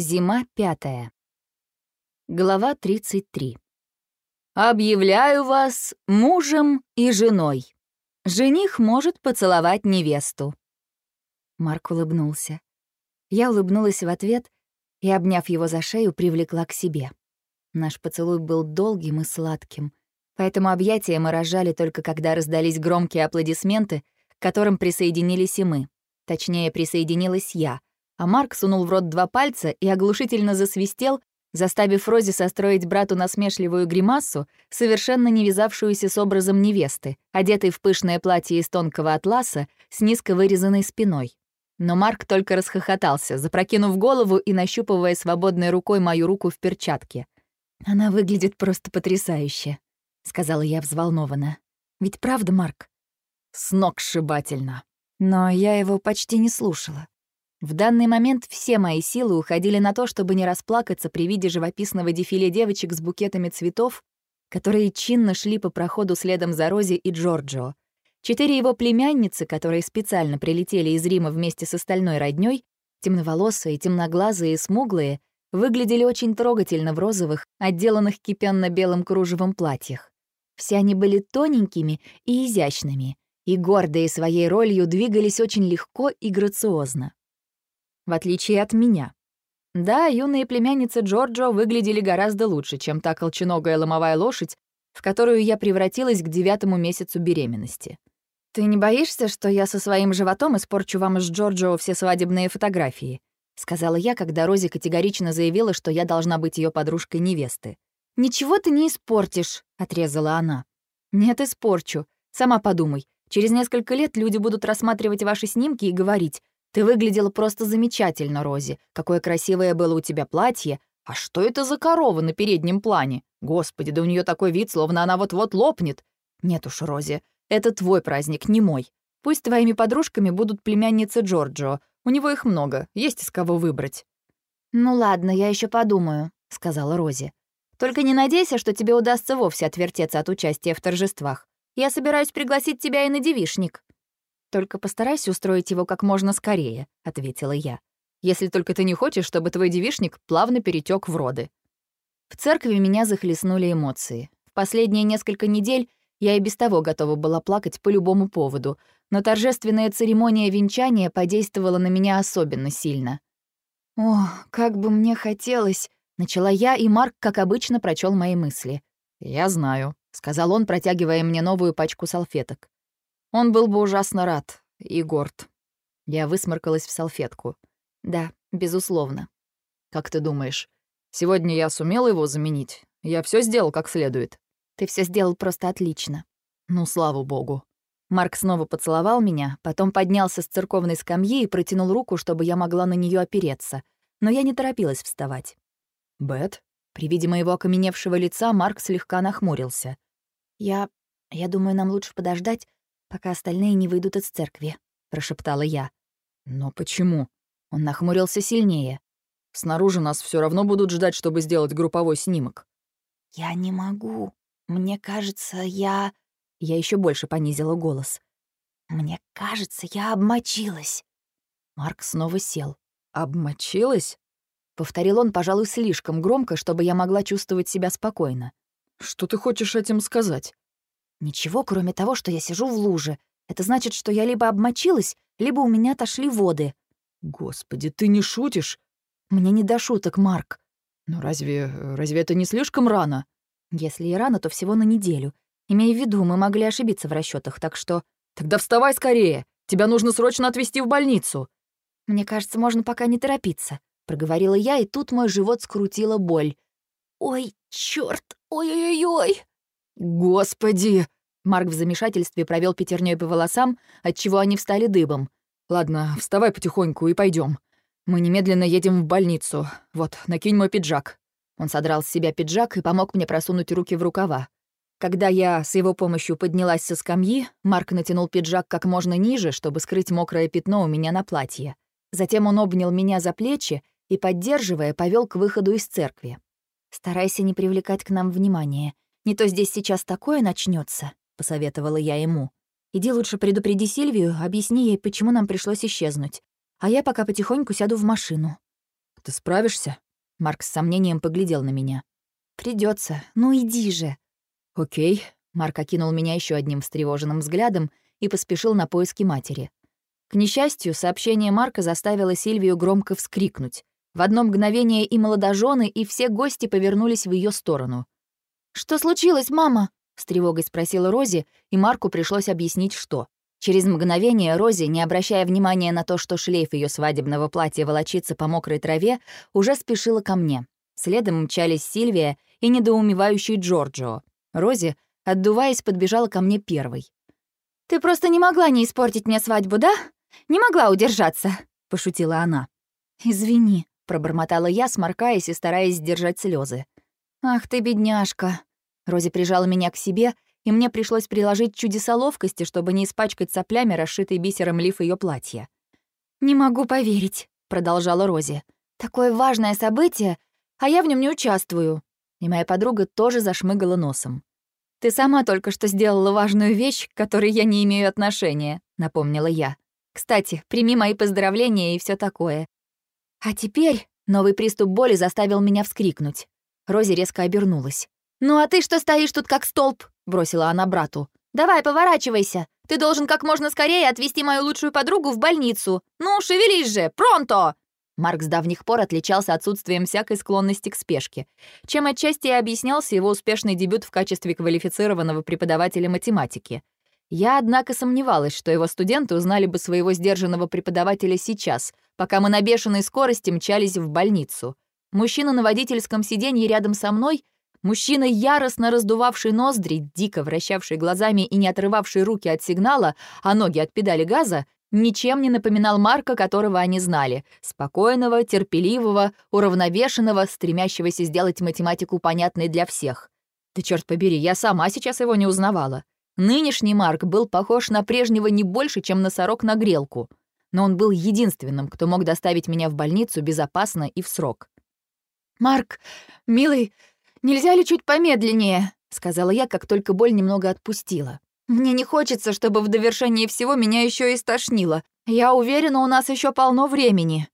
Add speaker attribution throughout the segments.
Speaker 1: Зима пятая. Глава 33. «Объявляю вас мужем и женой. Жених может поцеловать невесту». Марк улыбнулся. Я улыбнулась в ответ и, обняв его за шею, привлекла к себе. Наш поцелуй был долгим и сладким, поэтому объятия мы разжали только когда раздались громкие аплодисменты, к которым присоединились и мы. Точнее, присоединилась я — а Марк сунул в рот два пальца и оглушительно засвистел, заставив Рози состроить брату насмешливую гримасу, совершенно не вязавшуюся с образом невесты, одетой в пышное платье из тонкого атласа с низко вырезанной спиной. Но Марк только расхохотался, запрокинув голову и нащупывая свободной рукой мою руку в перчатке. «Она выглядит просто потрясающе», — сказала я взволнованно. «Ведь правда, Марк?» «Сногсшибательно». Но я его почти не слушала. В данный момент все мои силы уходили на то, чтобы не расплакаться при виде живописного дефиле девочек с букетами цветов, которые чинно шли по проходу следом за Рози и Джорджо. Четыре его племянницы, которые специально прилетели из Рима вместе с остальной роднёй, темноволосые, темноглазые и смуглые, выглядели очень трогательно в розовых, отделанных кипенно-белым кружевом платьях. Все они были тоненькими и изящными, и гордые своей ролью двигались очень легко и грациозно в отличие от меня. Да, юные племянницы Джорджо выглядели гораздо лучше, чем та колченогая ломовая лошадь, в которую я превратилась к девятому месяцу беременности. «Ты не боишься, что я со своим животом испорчу вам с Джорджо все свадебные фотографии?» — сказала я, когда Рози категорично заявила, что я должна быть ее подружкой невесты. «Ничего ты не испортишь», — отрезала она. «Нет, испорчу. Сама подумай. Через несколько лет люди будут рассматривать ваши снимки и говорить, ты выглядела просто замечательно, Рози. Какое красивое было у тебя платье. А что это за корова на переднем плане? Господи, да у нее такой вид, словно она вот-вот лопнет. Нет уж, Рози, это твой праздник, не мой. Пусть твоими подружками будут племянницы Джорджо. У него их много, есть из кого выбрать». «Ну ладно, я еще подумаю», — сказала Рози. «Только не надейся, что тебе удастся вовсе отвертеться от участия в торжествах. Я собираюсь пригласить тебя и на девишник». «Только постарайся устроить его как можно скорее», — ответила я. «Если только ты не хочешь, чтобы твой девишник плавно перетек в роды». В церкви меня захлестнули эмоции. В последние несколько недель я и без того готова была плакать по любому поводу, но торжественная церемония венчания подействовала на меня особенно сильно. «О, как бы мне хотелось!» — начала я, и Марк, как обычно, прочел мои мысли. «Я знаю», — сказал он, протягивая мне новую пачку салфеток. Он был бы ужасно рад и горд. Я высморкалась в салфетку. Да, безусловно. Как ты думаешь, сегодня я сумел его заменить? Я все сделал как следует. Ты все сделал просто отлично. Ну, слава богу. Марк снова поцеловал меня, потом поднялся с церковной скамьи и протянул руку, чтобы я могла на нее опереться. Но я не торопилась вставать. «Бет?» При виде моего окаменевшего лица Марк слегка нахмурился. «Я... я думаю, нам лучше подождать, пока остальные не выйдут из церкви», — прошептала я. «Но почему?» Он нахмурился сильнее. «Снаружи нас все равно будут ждать, чтобы сделать групповой снимок». «Я не могу. Мне кажется, я...» Я еще больше понизила голос. «Мне кажется, я обмочилась». Марк снова сел. «Обмочилась?» Повторил он, пожалуй, слишком громко, чтобы я могла чувствовать себя спокойно. «Что ты хочешь этим сказать?» Ничего, кроме того, что я сижу в луже. Это значит, что я либо обмочилась, либо у меня отошли воды. Господи, ты не шутишь? Мне не до шуток, Марк. Но разве... разве это не слишком рано? Если и рано, то всего на неделю. Имея в виду, мы могли ошибиться в расчетах, так что... Тогда вставай скорее! Тебя нужно срочно отвезти в больницу. Мне кажется, можно пока не торопиться, проговорила я, и тут мой живот скрутила боль. Ой, чёрт! Ой-ой-ой! «Господи!» Марк в замешательстве провел пятерней по волосам, отчего они встали дыбом. «Ладно, вставай потихоньку и пойдем. Мы немедленно едем в больницу. Вот, накинь мой пиджак». Он содрал с себя пиджак и помог мне просунуть руки в рукава. Когда я с его помощью поднялась со скамьи, Марк натянул пиджак как можно ниже, чтобы скрыть мокрое пятно у меня на платье. Затем он обнял меня за плечи и, поддерживая, повел к выходу из церкви. «Старайся не привлекать к нам внимания. Не то здесь сейчас такое начнется, посоветовала я ему. «Иди лучше предупреди Сильвию, объясни ей, почему нам пришлось исчезнуть. А я пока потихоньку сяду в машину».
Speaker 2: ты справишься?»
Speaker 1: Марк с сомнением поглядел на меня. Придется. Ну иди же».
Speaker 2: «Окей».
Speaker 1: Марк окинул меня еще одним встревоженным взглядом и поспешил на поиски матери. К несчастью, сообщение Марка заставило Сильвию громко вскрикнуть. В одно мгновение и молодожены, и все гости повернулись в ее сторону. «Что случилось, мама?» — с тревогой спросила Рози, и Марку пришлось объяснить, что. Через мгновение Рози, не обращая внимания на то, что шлейф ее свадебного платья волочится по мокрой траве, уже спешила ко мне. Следом мчались Сильвия и недоумевающий Джорджо. Рози, отдуваясь, подбежала ко мне первой. «Ты просто не могла не испортить мне свадьбу, да? Не могла удержаться», — пошутила она. «Извини», — пробормотала я, сморкаясь и стараясь сдержать слезы. «Ах ты, бедняжка!» Рози прижала меня к себе, и мне пришлось приложить чудеса ловкости, чтобы не испачкать соплями расшитый бисером лиф ее платья. «Не могу поверить», — продолжала Рози. «Такое важное событие, а я в нем не участвую». И моя подруга тоже зашмыгала носом. «Ты сама только что сделала важную вещь, к которой я не имею отношения», — напомнила я. «Кстати, прими мои поздравления и все такое». А теперь новый приступ боли заставил меня вскрикнуть. Рози резко обернулась. «Ну а ты что стоишь тут как столб?» — бросила она брату. «Давай, поворачивайся. Ты должен как можно скорее отвезти мою лучшую подругу в больницу. Ну, шевелись же, пронто!» Марк с давних пор отличался отсутствием всякой склонности к спешке, чем отчасти и объяснялся его успешный дебют в качестве квалифицированного преподавателя математики. Я, однако, сомневалась, что его студенты узнали бы своего сдержанного преподавателя сейчас, пока мы на бешеной скорости мчались в больницу. Мужчина на водительском сиденье рядом со мной, мужчина, яростно раздувавший ноздри, дико вращавший глазами и не отрывавший руки от сигнала, а ноги от педали газа, ничем не напоминал Марка, которого они знали. Спокойного, терпеливого, уравновешенного, стремящегося сделать математику понятной для всех. Да черт побери, я сама сейчас его не узнавала. Нынешний Марк был похож на прежнего не больше, чем носорог на грелку. Но он был единственным, кто мог доставить меня в больницу безопасно и в срок. «Марк, милый, нельзя ли чуть помедленнее?» — сказала я, как только боль немного отпустила. Мне не хочется, чтобы в довершении всего меня еще и стошнило. Я уверена, у нас еще полно времени».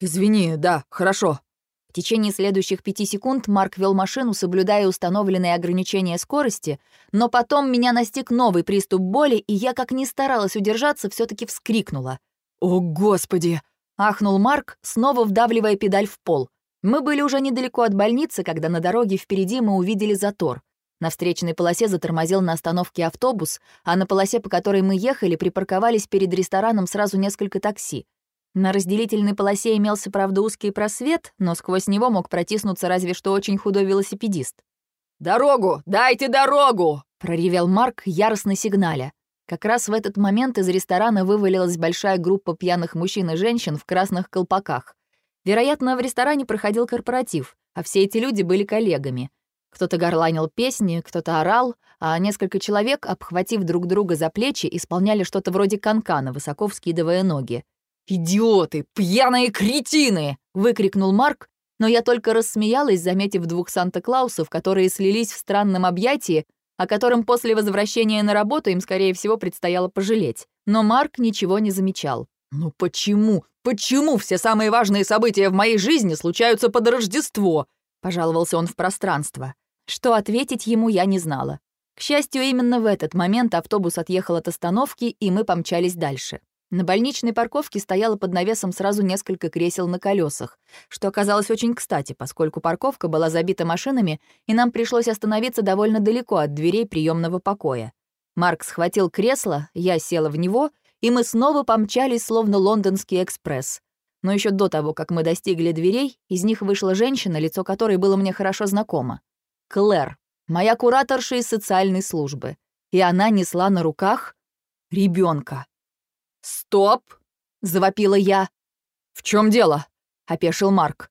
Speaker 2: «Извини, да, хорошо».
Speaker 1: В течение следующих пяти секунд Марк вел машину, соблюдая установленные ограничения скорости, но потом меня настиг новый приступ боли, и я, как ни старалась удержаться, все таки вскрикнула.
Speaker 2: «О, Господи!»
Speaker 1: — ахнул Марк, снова вдавливая педаль в пол. Мы были уже недалеко от больницы, когда на дороге впереди мы увидели затор. На встречной полосе затормозил на остановке автобус, а на полосе, по которой мы ехали, припарковались перед рестораном сразу несколько такси. На разделительной полосе имелся, правда, узкий просвет, но сквозь него мог протиснуться разве что очень худой велосипедист.
Speaker 2: «Дорогу! Дайте дорогу!»
Speaker 1: — проревел Марк, яростно сигналя. Как раз в этот момент из ресторана вывалилась большая группа пьяных мужчин и женщин в красных колпаках. Вероятно, в ресторане проходил корпоратив, а все эти люди были коллегами — кто-то горланил песни, кто-то орал, а несколько человек, обхватив друг друга за плечи, исполняли что-то вроде канкана, высоко вскидывая ноги.
Speaker 2: «Идиоты! Пьяные кретины!» — выкрикнул Марк, но я только рассмеялась, заметив двух Санта-Клаусов, которые слились в странном объятии, о котором после возвращения на работу им, скорее всего, предстояло пожалеть. Но Марк ничего не замечал. «Ну почему? Почему все самые важные события в моей жизни случаются под Рождество?» — пожаловался он в пространство.
Speaker 1: Что ответить ему я не знала. К счастью, именно в этот момент автобус отъехал от остановки, и мы помчались дальше. На больничной парковке стояло под навесом сразу несколько кресел на колесах, что оказалось очень кстати, поскольку парковка была забита машинами, и нам пришлось остановиться довольно далеко от дверей приемного покоя. Марк схватил кресло, я села в него, и мы снова помчались, словно лондонский экспресс. Но еще до того, как мы достигли дверей, из них вышла женщина, лицо которой было мне хорошо знакомо. Клэр, моя кураторша из социальной службы, и она несла на руках ребенка.
Speaker 2: «Стоп!» — завопила я.
Speaker 1: «В чем дело?» — опешил Марк.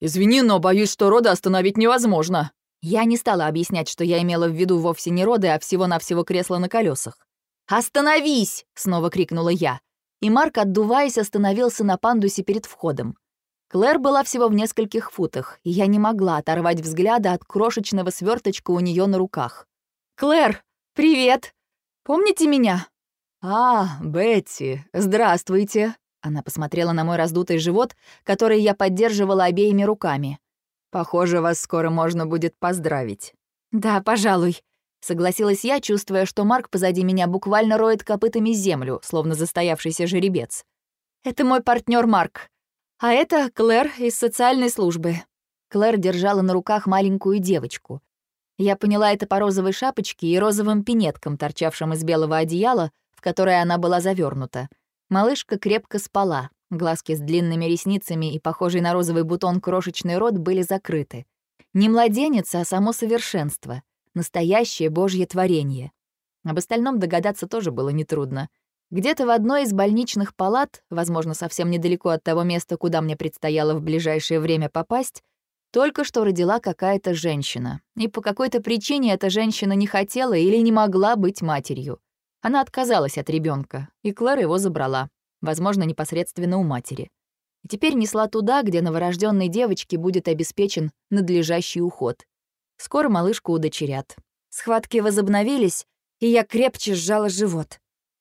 Speaker 2: «Извини, но боюсь, что роды остановить невозможно».
Speaker 1: Я не стала объяснять, что я имела в виду вовсе не роды, а всего-навсего кресло на колесах. «Остановись!» — снова крикнула я. И Марк, отдуваясь, остановился на пандусе перед входом. Клэр была всего в нескольких футах, и я не могла оторвать взгляда от крошечного сверточка у нее на руках. «Клэр, привет! Помните меня?»
Speaker 2: «А, Бетти, здравствуйте!» Она посмотрела на мой раздутый живот, который я поддерживала обеими руками.
Speaker 1: «Похоже, вас скоро можно будет поздравить».
Speaker 2: «Да, пожалуй», — согласилась я, чувствуя, что Марк позади меня буквально роет копытами землю, словно застоявшийся жеребец. «Это мой партнер Марк. А это Клэр из социальной службы». Клэр держала на руках маленькую девочку. Я поняла это по розовой шапочке и розовым пинеткам, торчавшим из белого одеяла, в которое она была завернута. Малышка крепко спала, глазки с длинными ресницами и похожий на розовый бутон крошечный рот были закрыты. Не младенец, а само совершенство. Настоящее божье творение. Об остальном догадаться тоже было нетрудно. Где-то в одной из больничных палат, возможно, совсем недалеко от того места, куда мне предстояло в ближайшее время попасть, только что родила какая-то женщина. И по какой-то причине эта женщина не хотела или не могла быть матерью. Она отказалась от ребенка, и Клэр его забрала, возможно, непосредственно у матери. И теперь несла туда, где новорожденной девочке будет обеспечен надлежащий уход. Скоро малышку удочерят. Схватки возобновились, и я крепче сжала живот.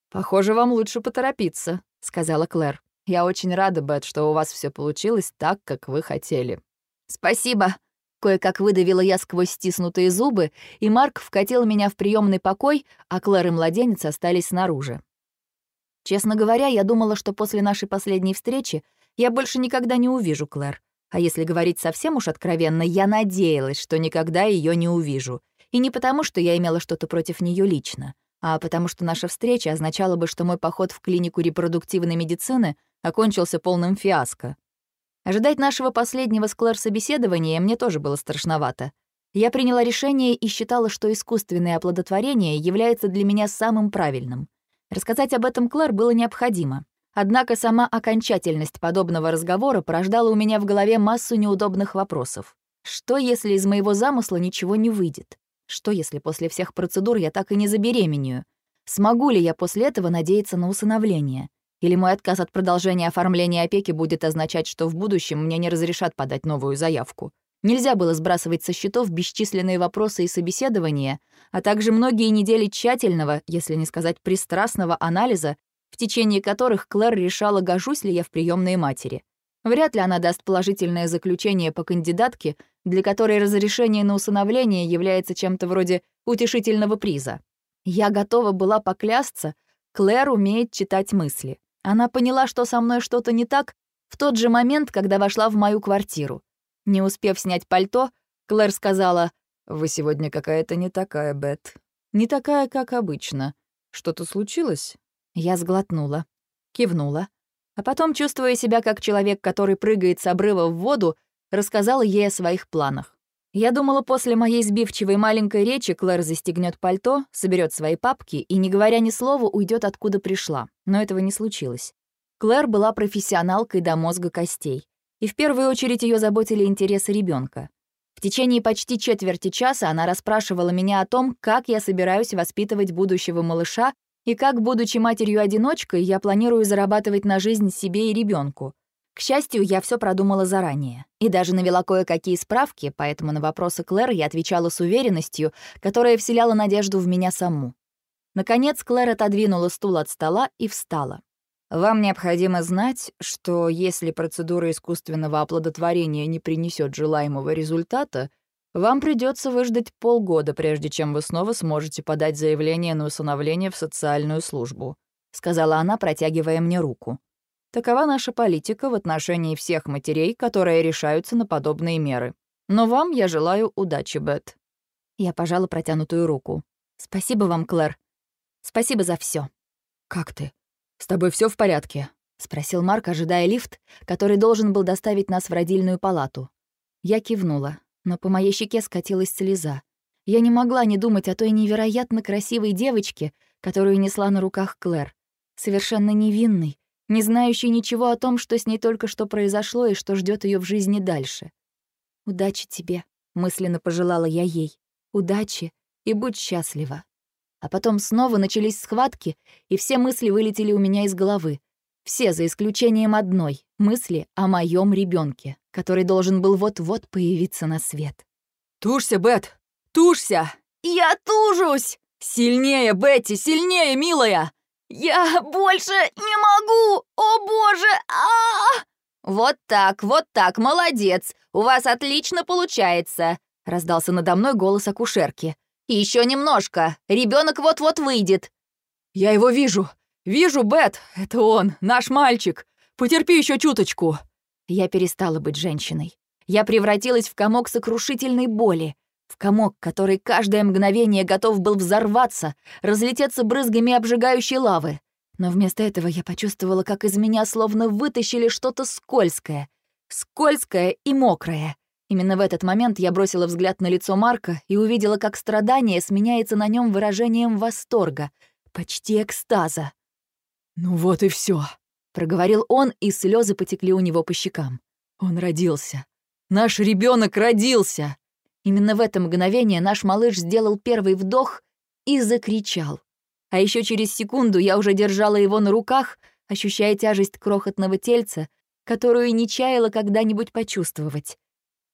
Speaker 1: «Похоже, вам лучше поторопиться», — сказала Клэр. «Я очень рада, Бет, что у вас все получилось так, как вы хотели».
Speaker 2: «Спасибо!» Кое-как выдавила я сквозь стиснутые зубы, и Марк вкатил меня в приемный покой, а Клэр и младенец остались снаружи. Честно говоря, я думала, что после нашей последней встречи я больше никогда не увижу Клэр. А если говорить совсем уж откровенно, я надеялась, что никогда ее не увижу. И не потому, что я имела что-то против нее лично, а потому что наша встреча означала бы, что мой поход в клинику репродуктивной медицины окончился полным фиаско. Ожидать нашего последнего с Клэр собеседования мне тоже было страшновато. Я приняла решение и считала, что искусственное оплодотворение является для меня самым правильным. Рассказать об этом Клэр было необходимо. Однако сама окончательность подобного разговора порождала у меня в голове массу неудобных вопросов. Что, если из моего замысла ничего не выйдет? Что, если после всех процедур я так и не забеременею? Смогу ли я после этого надеяться на усыновление? Или мой отказ от продолжения оформления опеки будет означать, что в будущем мне не разрешат подать новую заявку. Нельзя было сбрасывать со счетов бесчисленные вопросы и собеседования, а также многие недели тщательного, если не сказать пристрастного анализа, в течение которых Клэр решала, гожусь ли я в приемные матери. Вряд ли она даст положительное заключение по кандидатке, для которой разрешение на усыновление является чем-то вроде утешительного приза. Я готова была поклясться, Клэр умеет читать мысли. Она поняла, что со мной что-то не так, в тот же момент, когда вошла в мою квартиру. Не успев снять пальто, Клэр сказала, «Вы сегодня какая-то не такая, Бет. Не такая, как обычно. Что-то случилось?» Я сглотнула, кивнула, а потом, чувствуя себя как человек, который прыгает с обрыва в воду, рассказала ей о своих планах. Я думала, после моей сбивчивой маленькой речи Клэр застегнет пальто, соберет свои папки и, не говоря ни слова, уйдет откуда пришла. Но этого не случилось. Клэр была профессионалкой до мозга костей. И в первую очередь ее заботили интересы ребенка. В течение почти четверти часа она расспрашивала меня о том, как я собираюсь воспитывать будущего малыша и как, будучи матерью-одиночкой, я планирую зарабатывать на жизнь себе и ребенку. К счастью, я все продумала заранее и даже навела кое-какие справки, поэтому на вопросы Клэр я отвечала с уверенностью, которая вселяла надежду в меня саму. Наконец Клэр отодвинула стул от стола и встала. «Вам необходимо знать, что если процедура искусственного оплодотворения не принесет желаемого результата, вам придется выждать полгода, прежде чем вы снова сможете подать заявление на усыновление в социальную службу», — сказала она, протягивая мне руку. Такова наша политика в отношении всех матерей, которые решаются на подобные меры. Но вам я желаю удачи, Бет». Я пожала протянутую руку. «Спасибо вам, Клэр. Спасибо за все. «Как ты? С тобой все в порядке?» — спросил Марк, ожидая лифт, который должен был доставить нас в родильную палату. Я кивнула, но по моей щеке скатилась слеза. Я не могла не думать о той невероятно красивой девочке, которую несла на руках Клэр. Совершенно невинной, не знающей ничего о том, что с ней только что произошло и что ждет ее в жизни дальше. «Удачи тебе», — мысленно пожелала я ей. «Удачи и будь счастлива». А потом снова начались схватки, и все мысли вылетели у меня из головы. Все, за исключением одной, мысли о моем ребенке, который должен был вот-вот появиться на свет.
Speaker 1: «Тушься, Бет! Тушься!»
Speaker 2: «Я тужусь!»
Speaker 1: «Сильнее, Бетти, сильнее, милая!»
Speaker 2: Я больше не могу! О боже! а,
Speaker 1: Вот так, вот так, молодец! У вас отлично получается! Раздался надо мной голос акушерки. Еще немножко! Ребенок вот-вот выйдет!
Speaker 2: Я его вижу! Вижу, Бет! Это он, наш мальчик! Потерпи еще чуточку!»
Speaker 1: Я перестала быть женщиной. Я превратилась в комок сокрушительной боли, в комок, который каждое мгновение готов был взорваться, разлететься брызгами обжигающей лавы. Но вместо этого я почувствовала, как из меня словно вытащили что-то скользкое. Скользкое и мокрое. Именно в этот момент я бросила взгляд на лицо Марка и увидела, как страдание сменяется на нем выражением восторга, почти экстаза.
Speaker 2: «Ну вот и все,
Speaker 1: проговорил он, и слезы потекли у него по щекам.
Speaker 2: «Он родился! Наш ребенок родился!»
Speaker 1: Именно в это мгновение наш малыш сделал первый вдох и закричал. А еще через секунду я уже держала его на руках, ощущая тяжесть крохотного тельца, которую не чаяла когда-нибудь почувствовать.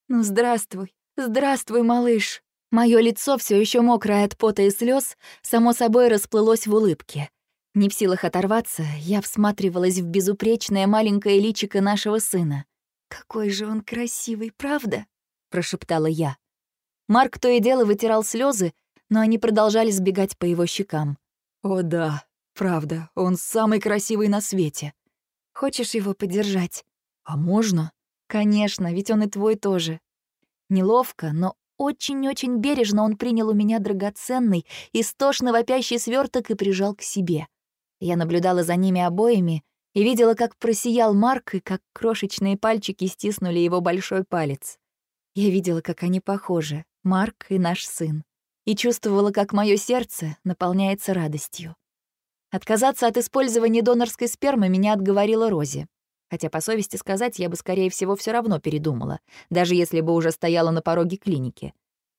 Speaker 1: «Ну, здравствуй, здравствуй, малыш!» Мое лицо, все еще мокрое от пота и слез, само собой расплылось в улыбке. Не в силах оторваться, я всматривалась в безупречное маленькое личико нашего сына. «Какой же он красивый, правда?» — прошептала я. Марк то и дело вытирал слезы, но они продолжали сбегать по его щекам.
Speaker 2: «О да, правда, он самый красивый на свете.
Speaker 1: Хочешь его подержать?»
Speaker 2: «А можно?»
Speaker 1: «Конечно, ведь он и твой тоже». Неловко, но очень-очень бережно он принял у меня драгоценный, истошно вопящий сверток и прижал к себе. Я наблюдала за ними обоими и видела, как просиял Марк и как крошечные пальчики стиснули его большой палец. Я видела, как они похожи, Марк и наш сын, и чувствовала, как мое сердце наполняется радостью. Отказаться от использования донорской спермы меня отговорила Рози. Хотя, по совести сказать, я бы, скорее всего, все равно передумала, даже если бы уже стояла на пороге клиники.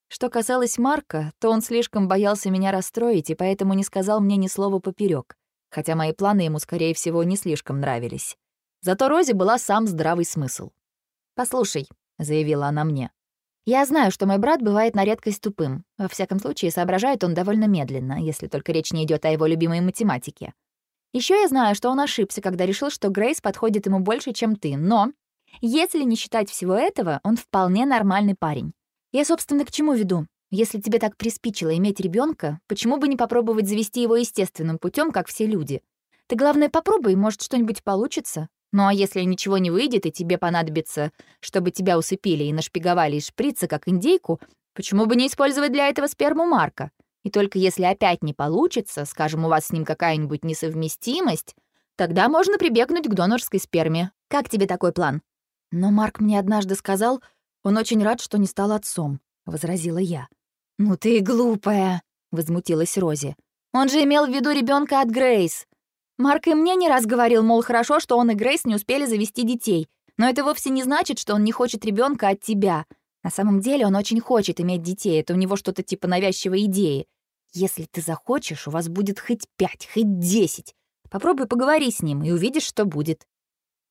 Speaker 1: Что касалось Марка, то он слишком боялся меня расстроить и поэтому не сказал мне ни слова поперек, хотя мои планы ему, скорее всего, не слишком нравились. Зато Рози была сам здравый смысл. «Послушай», — заявила она мне, «я знаю, что мой брат бывает на редкость тупым. Во всяком случае, соображает он довольно медленно, если только речь не идет о его любимой математике. Еще я знаю, что он ошибся, когда решил, что Грейс подходит ему больше, чем ты, но, если не считать всего этого, он вполне нормальный парень. Я, собственно, к чему веду? Если тебе так приспичило иметь ребенка, почему бы не попробовать завести его естественным путем, как все люди? Ты, главное, попробуй, может, что-нибудь получится. Ну а если ничего не выйдет, и тебе понадобится, чтобы тебя усыпили и нашпиговали из шприца, как индейку, почему бы не использовать для этого сперму Марка? И только если опять не получится, скажем, у вас с ним какая-нибудь несовместимость, тогда можно прибегнуть к донорской сперме. Как тебе такой план? Но Марк мне однажды сказал, он очень рад, что не стал отцом, возразила я. Ну ты глупая, возмутилась Рози. Он же имел в виду ребенка от Грейс. Марк и мне не раз говорил, мол, хорошо, что он и Грейс не успели завести детей. Но это вовсе не значит, что он не хочет ребенка от тебя. На самом деле он очень хочет иметь детей, это у него что-то типа навязчивой идеи. Если ты захочешь, у вас будет хоть пять, хоть десять. Попробуй поговори с ним и увидишь, что будет».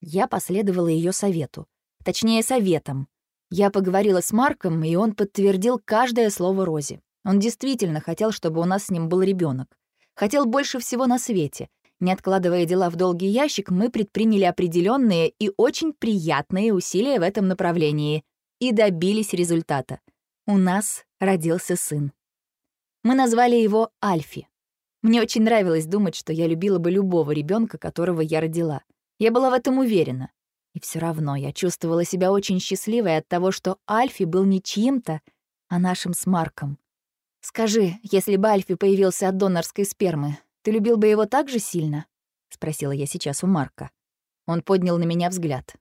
Speaker 1: Я последовала ее совету. Точнее, советом. Я поговорила с Марком, и он подтвердил каждое слово Рози. Он действительно хотел, чтобы у нас с ним был ребенок. Хотел больше всего на свете. Не откладывая дела в долгий ящик, мы предприняли определенные и очень приятные усилия в этом направлении и добились результата. У нас родился сын. Мы назвали его Альфи. Мне очень нравилось думать, что я любила бы любого ребенка, которого я родила. Я была в этом уверена. И все равно я чувствовала себя очень счастливой от того, что Альфи был не чьим-то, а нашим с Марком. «Скажи, если бы Альфи появился от донорской спермы, ты любил бы его так же сильно?» — спросила я сейчас у Марка. Он поднял на меня взгляд.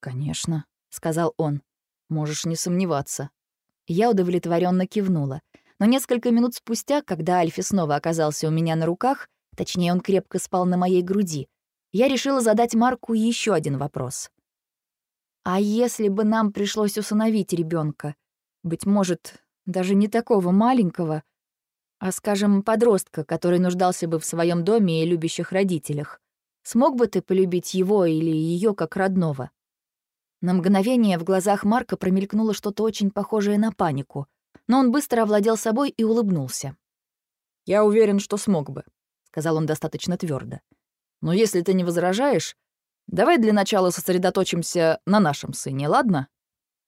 Speaker 2: «Конечно», —
Speaker 1: сказал он.
Speaker 2: Можешь не сомневаться».
Speaker 1: Я удовлетворенно кивнула. Но несколько минут спустя, когда Альфи снова оказался у меня на руках, точнее, он крепко спал на моей груди, я решила задать Марку еще один вопрос. «А если бы нам пришлось усыновить ребенка, Быть может, даже не такого маленького, а, скажем, подростка, который нуждался бы в своем доме и любящих родителях. Смог бы ты полюбить его или ее как родного?» На мгновение в глазах Марка промелькнуло что-то очень похожее на панику, но он быстро овладел собой и улыбнулся.
Speaker 2: «Я уверен, что смог бы», — сказал он достаточно твердо. «Но если ты не возражаешь, давай для начала сосредоточимся на нашем сыне, ладно?»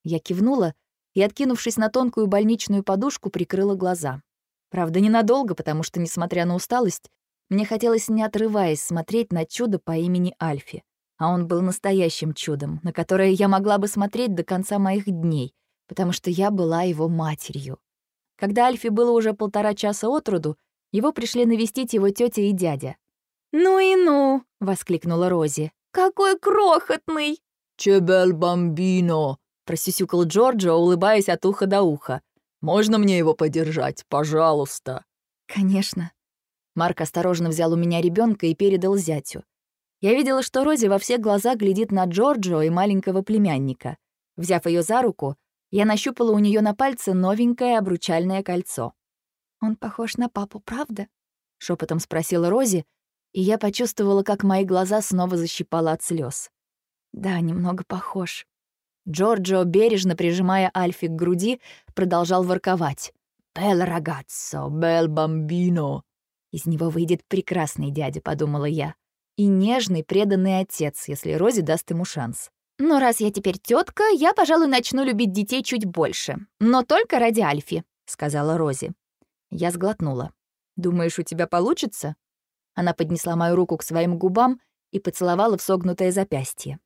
Speaker 2: Я кивнула и, откинувшись на тонкую больничную подушку, прикрыла глаза. Правда, ненадолго, потому что, несмотря на усталость, мне хотелось, не отрываясь, смотреть на чудо по имени Альфи. А он был настоящим чудом, на которое я могла бы смотреть до конца моих дней, потому что я была его матерью. Когда Альфи было уже полтора часа от роду, его пришли навестить его тетя и дядя.
Speaker 1: «Ну и ну!» — воскликнула Рози. «Какой крохотный!»
Speaker 2: «Чебель бомбино!» — просюсюкал Джорджо, улыбаясь от уха до уха. «Можно мне его подержать, пожалуйста?»
Speaker 1: «Конечно».
Speaker 2: Марк осторожно взял у меня ребенка и передал зятю. Я видела, что Рози во все глаза глядит на Джорджо и маленького племянника. Взяв ее за руку, я нащупала у нее на пальце новенькое обручальное кольцо.
Speaker 1: «Он похож на папу, правда?»
Speaker 2: — шепотом спросила Рози, и я почувствовала, как мои глаза снова защипало от слез.
Speaker 1: «Да, немного похож».
Speaker 2: Джорджо, бережно прижимая Альфи к груди, продолжал ворковать. «Бел рагаццо, бел бомбино». «Из него выйдет прекрасный дядя», — подумала я. «И нежный, преданный отец, если Рози даст ему шанс».
Speaker 1: «Но раз я теперь тетка, я, пожалуй, начну любить детей чуть больше. Но только ради Альфи», — сказала Рози.
Speaker 2: Я сглотнула. «Думаешь, у тебя получится?» Она поднесла мою руку к своим губам и поцеловала в согнутое запястье.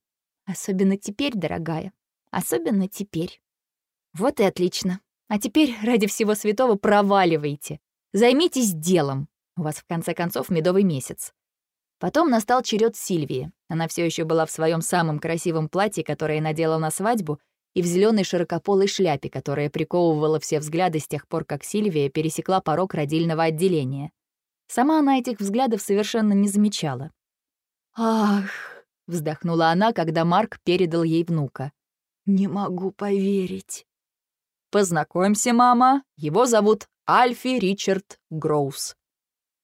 Speaker 1: «Особенно теперь, дорогая. Особенно теперь». «Вот и отлично. А теперь, ради всего святого, проваливайте. Займитесь делом. У вас, в конце концов, медовый месяц».
Speaker 2: Потом настал черед Сильвии. Она все еще была в своем самом красивом платье, которое надела на свадьбу, и в зеленой широкополой шляпе, которая приковывала все взгляды с тех пор, как Сильвия пересекла порог родильного отделения. Сама она этих взглядов совершенно не замечала.
Speaker 1: «Ах!»
Speaker 2: — вздохнула она, когда Марк передал ей внука.
Speaker 1: «Не могу поверить».
Speaker 2: «Познакомься, мама. Его зовут Альфи Ричард Гроус».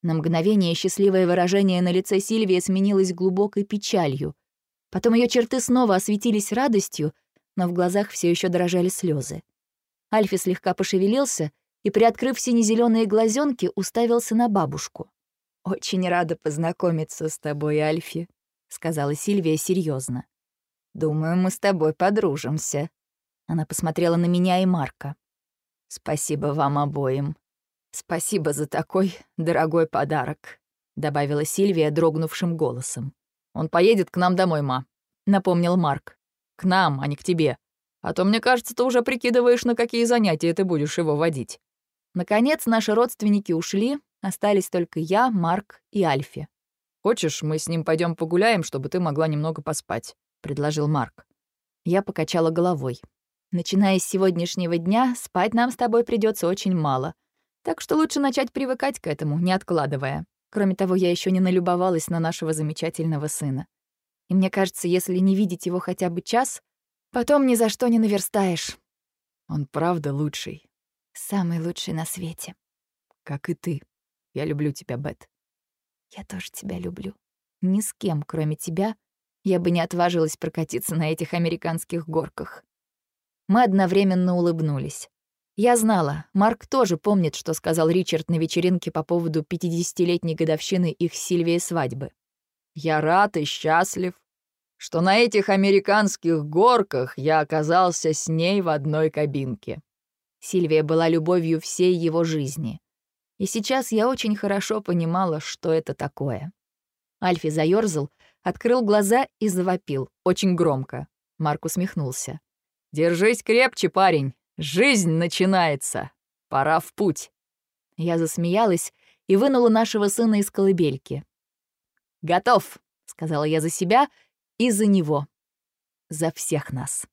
Speaker 2: На мгновение счастливое выражение на лице Сильвии сменилось глубокой печалью. Потом ее черты снова осветились радостью, но в глазах все еще дрожали слезы. Альфи слегка пошевелился и, приоткрыв сине-зеленые глазенки, уставился на бабушку. «Очень рада познакомиться с тобой, Альфи», — сказала Сильвия серьезно. «Думаю, мы с тобой подружимся». Она посмотрела на меня и Марка. «Спасибо вам обоим. Спасибо за такой дорогой подарок», — добавила Сильвия дрогнувшим голосом. «Он поедет к нам домой, ма», — напомнил Марк. К нам, а не к тебе. А то, мне кажется, ты уже прикидываешь, на какие занятия ты будешь его водить». Наконец, наши родственники ушли, остались только я, Марк и Альфи. «Хочешь, мы с ним пойдем погуляем, чтобы ты могла немного поспать?» — предложил Марк. Я покачала головой. «Начиная с сегодняшнего дня, спать нам с тобой придется очень мало. Так что лучше начать привыкать к этому, не откладывая. Кроме того, я еще не налюбовалась на нашего замечательного сына. И мне кажется, если не видеть его хотя бы час, потом ни за что не наверстаешь. Он правда лучший.
Speaker 1: Самый лучший на свете.
Speaker 2: Как и ты. Я люблю тебя, Бет.
Speaker 1: Я тоже тебя люблю.
Speaker 2: Ни с кем, кроме тебя, я бы не отважилась прокатиться на этих американских горках. Мы одновременно улыбнулись. Я знала, Марк тоже помнит, что сказал Ричард на вечеринке по поводу 50-летней годовщины их с Сильвией свадьбы. Я рад и счастлив, что на этих американских горках я оказался с ней в одной кабинке. Сильвия была любовью всей его жизни. И сейчас я очень хорошо понимала, что это такое. Альфи заёрзал, открыл глаза и завопил, очень громко. Марк усмехнулся. «Держись крепче, парень. Жизнь начинается. Пора в путь». Я засмеялась и вынула нашего сына из колыбельки. «Готов», — сказала я за себя и за него. За всех нас.